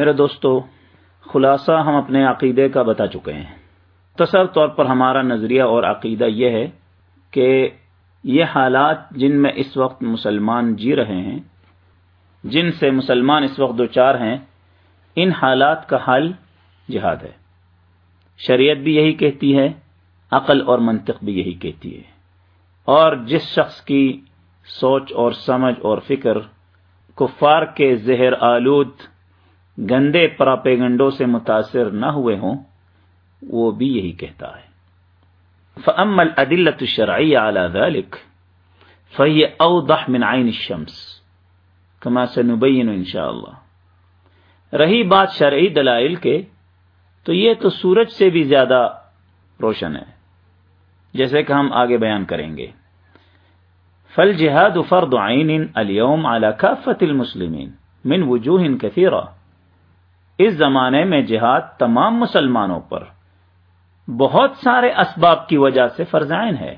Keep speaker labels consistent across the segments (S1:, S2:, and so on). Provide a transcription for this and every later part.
S1: میرے دوستو، خلاصہ ہم اپنے عقیدے کا بتا چکے ہیں۔ تصر طور پر ہمارا نظریہ اور عقیدہ یہ ہے کہ یہ حالات جن میں اس وقت مسلمان جی رہے ہیں، جن سے مسلمان اس وقت دو چار ہیں، ان حالات کا حل جہاد ہے۔ شریعت بھی یہی کہتی ہے، عقل اور منطق بھی یہی کہتی ہے۔ اور جس شخص کی سوچ اور سمجھ اور فکر کفار کے زہر آلود گندے پراپیگنڈوں سے متاثر نہ ہوئے ہوں، وہ بھی یہی کہتا ہے۔ فَأَمَّا الْأَدِلَّةُ الشَّرْعِيَّ عَلَى ذَلِكَ، فَهِيَ أَوْضَحْ مِنْ عَيْنِ الشَّمْسِ، كما سنبين انشاءاللہ رہی بات شرعی دلائل کے، تو یہ تو سورج سے بھی زیادہ روشن ہے، جیسے کہ ہم آگے بیان کریں گے۔ فل جہاد فرد عین اليوم على كافة المسلمين، من وجوہ کثیرہ اس زمانے میں جہاد تمام مسلمانوں پر بہت سارے اسباب کی وجہ سے فرضائن ہے۔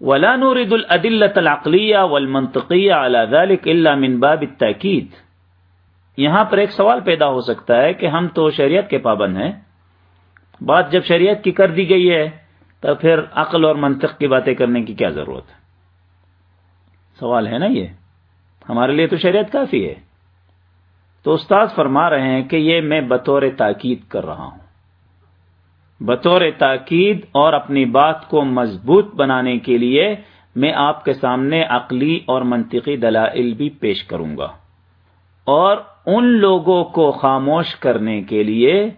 S1: ولا نورد العدلة العقلیہ والمنطقیہ على ذلك الا من باب التاکید یہاں پر ایک سوال پیدا ہو سکتا ہے کہ ہم تو شریعت کے پابند ہیں۔ بات جب شریعت کی کر دی گئی ہے، تو پھر عقل اور منطق کی باتیں کرنے کی کیا ضرورت ہے؟ سوال ہے نا یہ؟ ہمارے لیے تو شریعت کافی ہے۔ تو استاد فرما رہے ہیں کہ یہ میں بطور تاکید کر رہا ہوں۔ بطور تاکید اور اپنی بات کو مضبوط بنانے کے لیے میں آپ کے سامنے عقلی اور منطقی دلائل بھی پیش کروں گا۔ اور ان لوگوں کو خاموش کرنے کے لیے،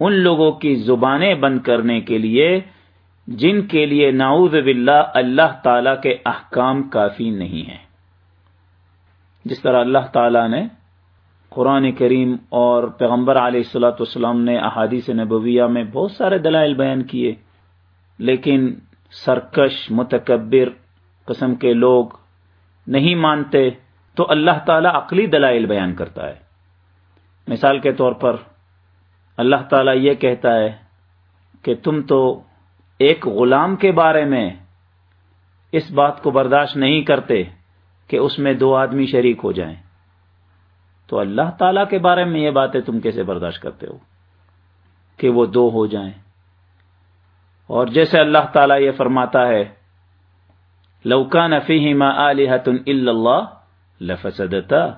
S1: ان لوگوں کی زبانیں بند کرنے کے لیے، جن کے لیے نعوذ باللہ اللہ تعالی کے احکام کافی نہیں ہیں۔ جس طرح اللہ تعالی نے قرآن کریم اور پیغمبر علیہ السلاۃ والسلام نے احادیث نبویہ میں بہت سارے دلائل بیان کیے، لیکن سرکش، متکبر قسم کے لوگ نہیں مانتے تو اللہ تعالی عقلی دلائل بیان کرتا ہے۔ مثال کے طور پر اللہ تعالیٰ یہ کہتا ہے کہ تم تو ایک غلام کے بارے میں اس بات کو برداشت نہیں کرتے کہ اس میں دو آدمی شریک ہو جائیں۔ تو اللہ تعالی کے بارے میں یہ باتیں تم کیسے برداشت کرتے ہو؟ کہ وہ دو ہو جائیں۔ اور جیسے اللہ تعالیٰ یہ فرماتا ہے لوکا نفی ما علیحت اللہ لفسدتا،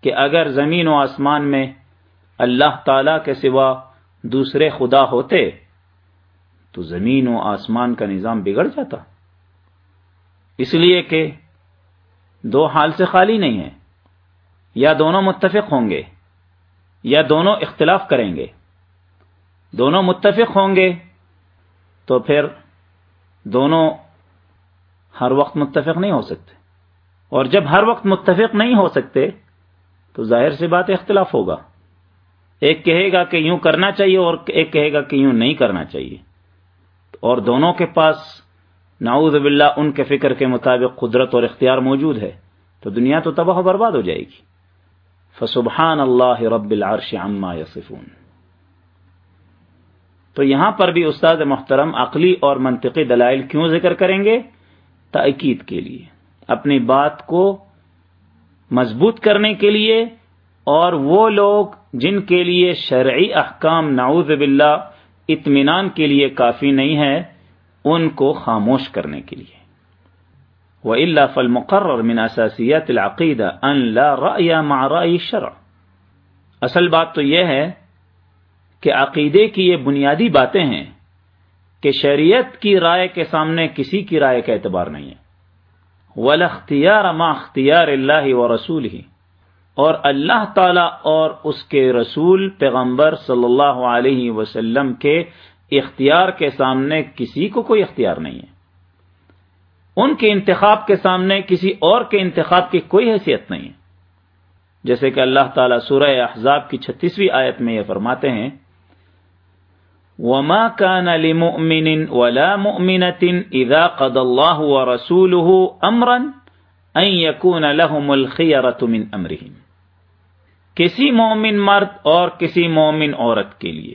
S1: کہ اگر زمین و آسمان میں اللہ تعالی کے سوا دوسرے خدا ہوتے، تو زمین و آسمان کا نظام بگڑ جاتا۔ اس لیے کہ دو حال سے خالی نہیں ہے۔ یا دونوں متفق ہوں گے، یا دونوں اختلاف کریں گے۔ دونوں متفق ہوں گے تو پھر دونوں ہر وقت متفق نہیں ہو سکتے۔ اور جب ہر وقت متفق نہیں ہو سکتے، تو ظاہر سی بات اختلاف ہوگا۔ ایک کہے گا کہ یوں کرنا چاہیے اور ایک کہے گا کہ یوں نہیں کرنا چاہیے۔ اور دونوں کے پاس نعوذ باللہ ان کے فکر کے مطابق قدرت اور اختیار موجود ہے، تو دنیا تو تباہ و برباد ہو جائے گی۔ فسبحان اللہ رب العرش عما یصفون۔ تو یہاں پر بھی استاد محترم عقلی اور منطقی دلائل کیوں ذکر کریں گے؟ تاکید کے لیے۔ اپنی بات کو مضبوط کرنے کے لیے اور وہ لوگ جن کے لیے شرعی احکام نعوذ باللہ اطمینان کے لیے کافی نہیں ہے ان کو خاموش کرنے کے لیے۔ وہ اللہ فل مقرر مناسیت العقیدہ ان لا رأی مع رأی شرع اصل بات تو یہ ہے کہ عقیدے کی یہ بنیادی باتیں ہیں کہ شریعت کی رائے کے سامنے کسی کی رائے کا اعتبار نہیں ہے. ولاختیار ما اختیار اللہ و رسول ہی اور اللہ تعالی اور اس کے رسول پیغمبر صلی اللہ علیہ وسلم کے اختیار کے سامنے کسی کو کوئی اختیار نہیں ہے. ان کے انتخاب کے سامنے کسی اور کے انتخاب کی کوئی حیثیت نہیں ہے۔ جیسے کہ اللہ تعالیٰ سورہ احزاب کی چھتیسویں آیت میں یہ فرماتے ہیں، وما كان لمؤمن ولا مؤمنة إذا قضى الله ورسوله أمرا أن يكون لهم الخيرة من أمرهم۔ کسی مومن مرد اور کسی مومن عورت کے لیے،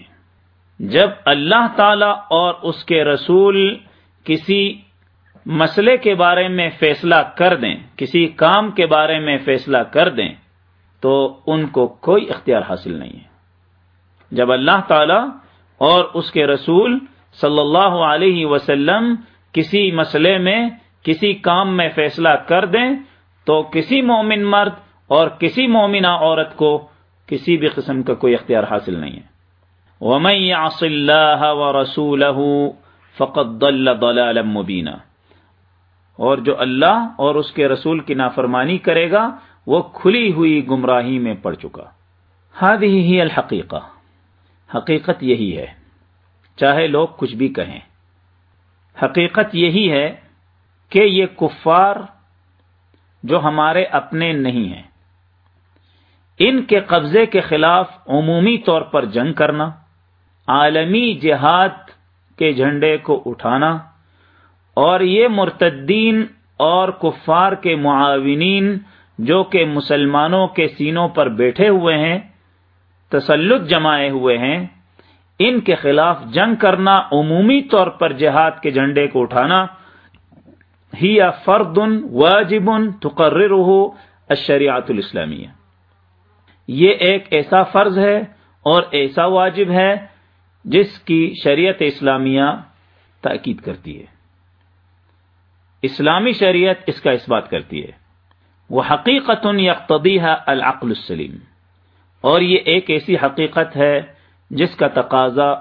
S1: جب اللہ تعالی اور اس کے رسول کسی مسئلے کے بارے میں فیصلہ کر دیں، کسی کام کے بارے میں فیصلہ کر دیں، تو ان کو کوئی اختیار حاصل نہیں ہے۔ جب اللہ تعالی اور اس کے رسول صلی اللہ علیہ وسلم کسی مسئلے میں، کسی کام میں فیصلہ کر دیں، تو کسی مومن مرد اور کسی مومنہ عورت کو کسی بھی قسم کا کوئی اختیار حاصل نہیں ہے۔ وَمَن يَعْصِ اللَّهَ وَرَسُولَهُ فَقَدْ ضَلَّ ضَلَالًا مُبِينًا۔ اور جو اللہ اور اس کے رسول کی نافرمانی کرے گا، وہ کھلی ہوئی گمراہی میں پڑ چکا۔ هذه ہی الحقیقہ۔ حقیقت یہی ہے۔ چاہے لوگ کچھ بھی کہیں۔ حقیقت یہی ہے کہ یہ کفار جو ہمارے اپنے نہیں ہیں۔ ان کے قبضے کے خلاف عمومی طور پر جنگ کرنا، عالمی جہاد کے جھنڈے کو اٹھانا اور یہ مرتدین اور کفار کے معاونین جو کہ مسلمانوں کے سینوں پر بیٹھے ہوئے ہیں، تسلط جمائے ہوئے ہیں، ان کے خلاف جنگ کرنا، عمومی طور پر جہاد کے جھنڈے کو اٹھانا، ہی فرد واجب تقرر ہو الشریعت الاسلامیہ۔ یہ ایک ایسا فرض ہے اور ایسا واجب ہے جس کی شریعت اسلامیہ تاکید کرتی ہے۔ اسلامی شریعت اس کا اس بات کرتی ہے۔ وہ حقیقت یقتدی ہے العقل السلیم۔ اور یہ ایک ایسی حقیقت ہے جس کا تقاضا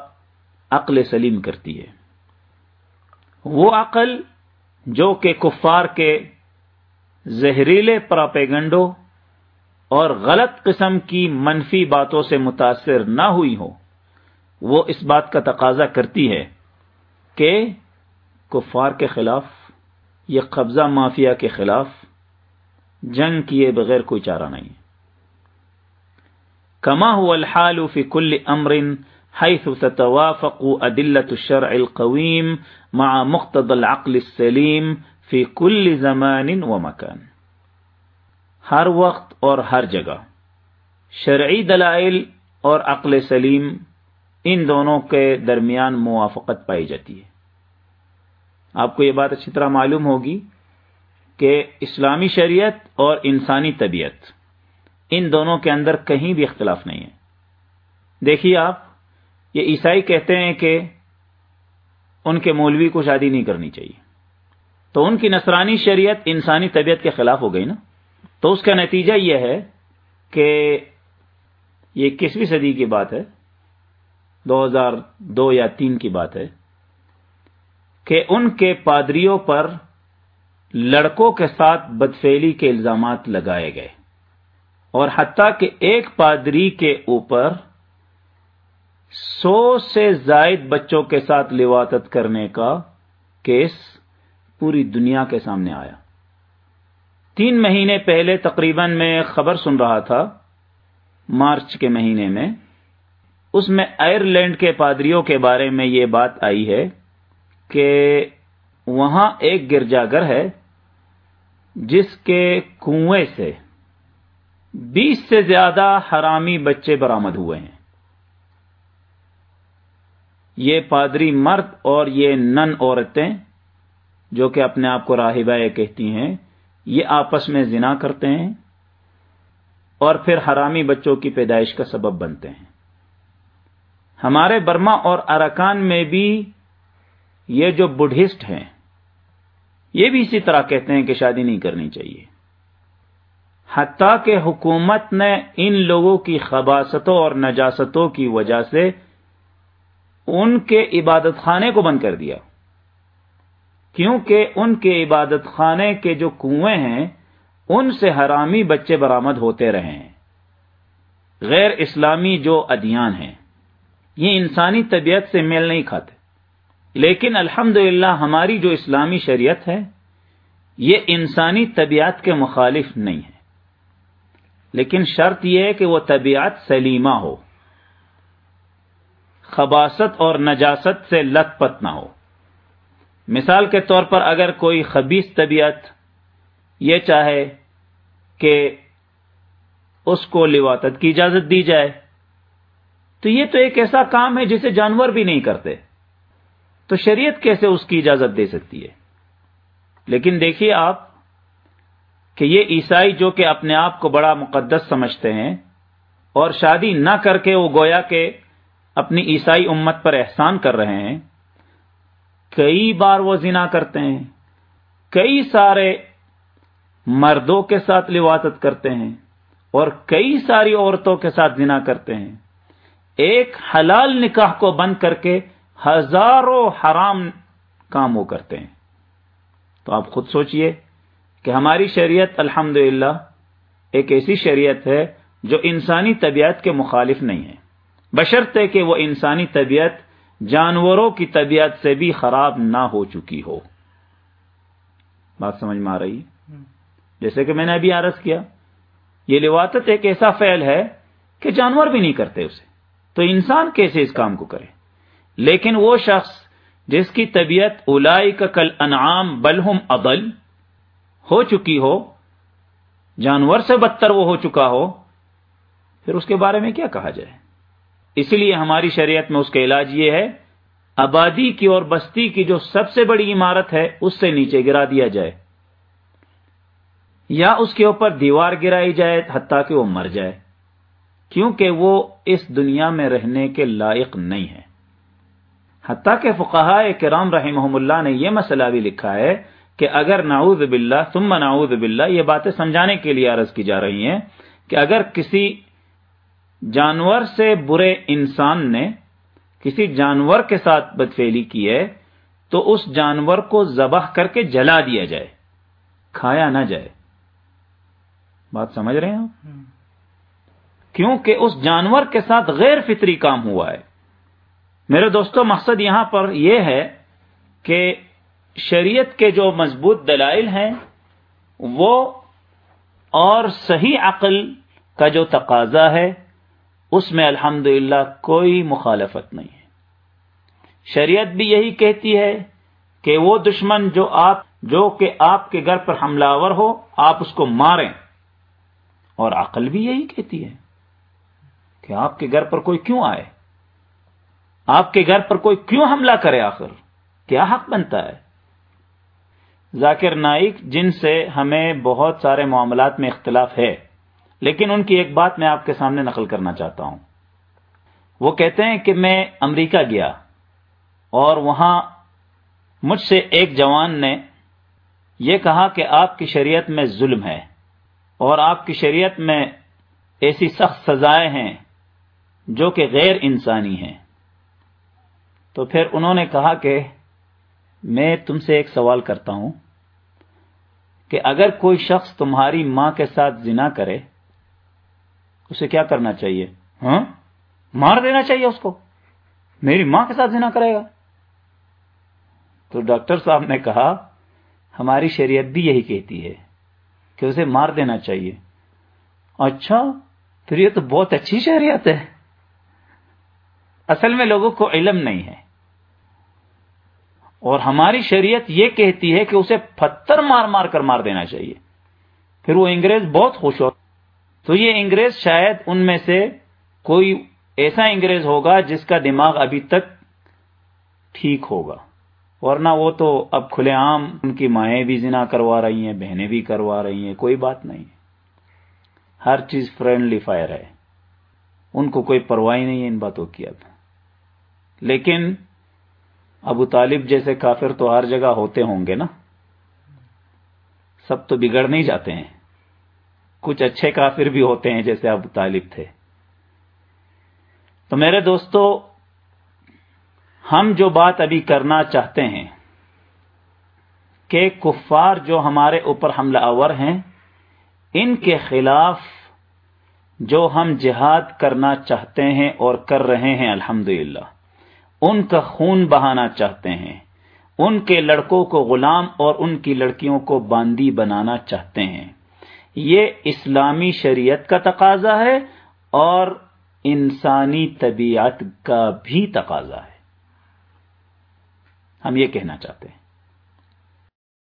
S1: عقل سلیم کرتی ہے۔ وہ عقل جو کہ کفار کے زہریلے پراپیگنڈوں اور غلط قسم کی منفی باتوں سے متاثر نہ ہوئی ہو وہ اس بات کا تقاضا کرتی ہے کہ کفار کے خلاف یہ قبضہ مافیا کے خلاف جنگ کیے بغیر کوئی چارہ نہیں کما هو الحال فی کل امر حيث تتوافق ادلة الشرع القویم مع مقتضى العقل السلیم فی کل زمان و مکان۔ ہر وقت اور ہر جگہ شرعی دلائل اور عقل سلیم ان دونوں کے درمیان موافقت پائی جاتی ہے۔ آپ کو یہ بات اچھی طرح معلوم ہوگی کہ اسلامی شریعت اور انسانی طبیعت ان دونوں کے اندر کہیں بھی اختلاف نہیں ہے۔ دیکھیے آپ، یہ عیسائی کہتے ہیں کہ ان کے مولوی کو شادی نہیں کرنی چاہیے۔ تو ان کی نصرانی شریعت انسانی طبیعت کے خلاف ہو گئی نا؟ تو اس کا نتیجہ یہ ہے کہ یہ کسویں صدی کی بات ہے، دو ہزار دو یا تین کی بات ہے۔ کہ ان کے پادریوں پر لڑکوں کے ساتھ بدفیلی کے الزامات لگائے گئے۔ اور حتیٰ کہ ایک پادری کے اوپر سو سے زائد بچوں کے ساتھ لواتت کرنے کا کیس پوری دنیا کے سامنے آیا۔ تین مہینے پہلے تقریباً میں خبر سن رہا تھا، مارچ کے مہینے میں، اس میں آئرلینڈ کے پادریوں کے بارے میں یہ بات آئی ہے کہ وہاں ایک گرجا گھر ہے جس کے کنویں سے بیس سے زیادہ حرامی بچے برامد ہوئے ہیں۔ یہ پادری مرد اور یہ نن عورتیں جو کہ اپنے آپ کو راہبہ کہتی ہیں، یہ آپس میں زنا کرتے ہیں اور پھر حرامی بچوں کی پیدائش کا سبب بنتے ہیں۔ ہمارے برما اور اراکان میں بھی یہ جو بڈھسٹ ہیں، یہ بھی اسی طرح کہتے ہیں کہ شادی نہیں کرنی چاہیے۔ حتیٰ کہ حکومت نے ان لوگوں کی خباستوں اور نجاستوں کی وجہ سے ان کے عبادت خانے کو بند کر دیا۔ کیونکہ ان کے عبادت خانے کے جو کنویں ہیں، ان سے حرامی بچے برامد ہوتے رہے ہیں۔ غیر اسلامی جو ادیان ہیں، یہ انسانی طبیعت سے میل نہیں کھاتے۔ لیکن الحمد ہماری جو اسلامی شریعت ہے، یہ انسانی طبیعت کے مخالف نہیں ہے۔ لیکن شرط یہ ہے کہ وہ طبیعت سلیمہ ہو۔ خباست اور نجاست سے لت پت نہ ہو۔ مثال کے طور پر اگر کوئی خبیص طبیعت یہ چاہے کہ اس کو لواتت کی اجازت دی جائے، تو یہ تو ایک ایسا کام ہے جسے جانور بھی نہیں کرتے۔ تو شریعت کیسے اس کی اجازت دے سکتی ہے؟ لیکن دیکھیے آپ کہ یہ عیسائی جو کہ اپنے آپ کو بڑا مقدس سمجھتے ہیں اور شادی نہ کر کے وہ گویا کہ اپنی عیسائی امت پر احسان کر رہے ہیں، کئی بار وہ زنا کرتے ہیں، کئی سارے مردوں کے ساتھ لواتت کرتے ہیں اور کئی ساری عورتوں کے ساتھ زنا کرتے ہیں۔ ایک حلال نکاح کو بند کر کے ہزاروں حرام کام وہ کرتے ہیں۔ تو آپ خود سوچئے کہ ہماری شریعت الحمد ایک ایسی شریعت ہے جو انسانی طبیعت کے مخالف نہیں ہے۔ بشرطے کہ وہ انسانی طبیعت جانوروں کی طبیعت سے بھی خراب نہ ہو چکی ہو۔ بات سمجھ میں آ رہی؟ ہے جیسے کہ میں نے ابھی عرض کیا، یہ لواتت ایک ایسا فعل ہے کہ جانور بھی نہیں کرتے اسے۔ تو انسان کیسے اس کام کو کرے؟ لیکن وہ شخص جس کی طبیعت الائی کا کل انعام بلہم ابل ہو چکی ہو، جانور سے بدتر وہ ہو چکا ہو، پھر اس کے بارے میں کیا کہا جائے؟ اسی لیے ہماری شریعت میں اس کا علاج یہ ہے، آبادی کی اور بستی کی جو سب سے بڑی عمارت ہے، اس سے نیچے گرا دیا جائے۔ یا اس کے اوپر دیوار گرائی جائے حتیٰ کہ وہ مر جائے، کیونکہ وہ اس دنیا میں رہنے کے لائق نہیں ہے۔ حتیٰ کہ فقہ کرام رحمہ اللہ نے یہ مسئلہ بھی لکھا ہے کہ اگر نعوذ باللہ ثم نعوذ باللہ یہ باتیں سمجھانے کے لیے عرض کی جا رہی ہیں کہ اگر کسی جانور سے برے انسان نے کسی جانور کے ساتھ بدفیلی کی ہے تو اس جانور کو ذبح کر کے جلا دیا جائے کھایا نہ جائے۔ بات سمجھ رہے ہیں آپ؟ کیونکہ اس جانور کے ساتھ غیر فطری کام ہوا ہے۔ میرے دوستو، مقصد یہاں پر یہ ہے کہ شریعت کے جو مضبوط دلائل ہیں، وہ اور صحیح عقل کا جو تقاضا ہے، اس میں الحمد کوئی مخالفت نہیں ہے۔ شریعت بھی یہی کہتی ہے کہ وہ دشمن جو آپ، جو کہ آپ کے گھر پر حملہ آور ہو، آپ اس کو ماریں۔ اور عقل بھی یہی کہتی ہے کہ آپ کے گھر پر کوئی کیوں آئے؟ آپ کے گھر پر کوئی کیوں حملہ کرے آخر؟ کیا حق بنتا ہے؟ ذاکر نائک، جن سے ہمیں بہت سارے معاملات میں اختلاف ہے، لیکن ان کی ایک بات میں آپ کے سامنے نقل کرنا چاہتا ہوں۔ وہ کہتے ہیں کہ میں امریکہ گیا اور وہاں مجھ سے ایک جوان نے یہ کہا کہ آپ کی شریعت میں ظلم ہے اور آپ کی شریعت میں ایسی سخت سزائیں ہیں جو کہ غیر انسانی ہیں۔ تو پھر انہوں نے کہا کہ میں تم سے ایک سوال کرتا ہوں کہ اگر کوئی شخص تمہاری ماں کے ساتھ زنا کرے، اسے کیا کرنا چاہیے؟ ہاں؟ مار دینا چاہیے اس کو؟ میری ماں کے ساتھ زنا کرے گا؟ تو ڈاکٹر صاحب نے کہا، ہماری شریعت بھی یہی کہتی ہے کہ اسے مار دینا چاہیے۔ اچھا پھر یہ تو بہت اچھی شریعت ہے۔ اصل میں لوگوں کو علم نہیں ہے۔ اور ہماری شریعت یہ کہتی ہے کہ اسے پتھر مار مار کر مار دینا چاہیے۔ پھر وہ انگریز بہت خوش ہو تو یہ انگریز شاید ان میں سے کوئی ایسا انگریز ہوگا جس کا دماغ ابھی تک ٹھیک ہوگا۔ ورنہ وہ تو اب کھلے عام ان کی مائیں بھی زنا کروا رہی ہیں، بہنیں بھی کروا رہی ہیں، کوئی بات نہیں۔ ہر چیز فرینڈلی فائر ہے۔ ان کو کوئی پرواہ نہیں ہے ان باتوں کی اب۔ لیکن ابو طالب جیسے کافر تو ہر جگہ ہوتے ہوں گے نا؟ سب تو بگڑ نہیں جاتے ہیں۔ کچھ اچھے کافر بھی ہوتے ہیں جیسے ابو طالب تھے۔ تو میرے دوستو، ہم جو بات ابھی کرنا چاہتے ہیں کہ کفار جو ہمارے اوپر حملہ آور ہیں، ان کے خلاف جو ہم جہاد کرنا چاہتے ہیں اور کر رہے ہیں الحمد ان کا خون بہانا چاہتے ہیں۔ ان کے لڑکوں کو غلام اور ان کی لڑکیوں کو باندی بنانا چاہتے ہیں۔ یہ اسلامی شریعت کا تقاضا ہے اور انسانی طبیعت کا بھی تقاضا ہے۔ ہم یہ کہنا چاہتے ہیں۔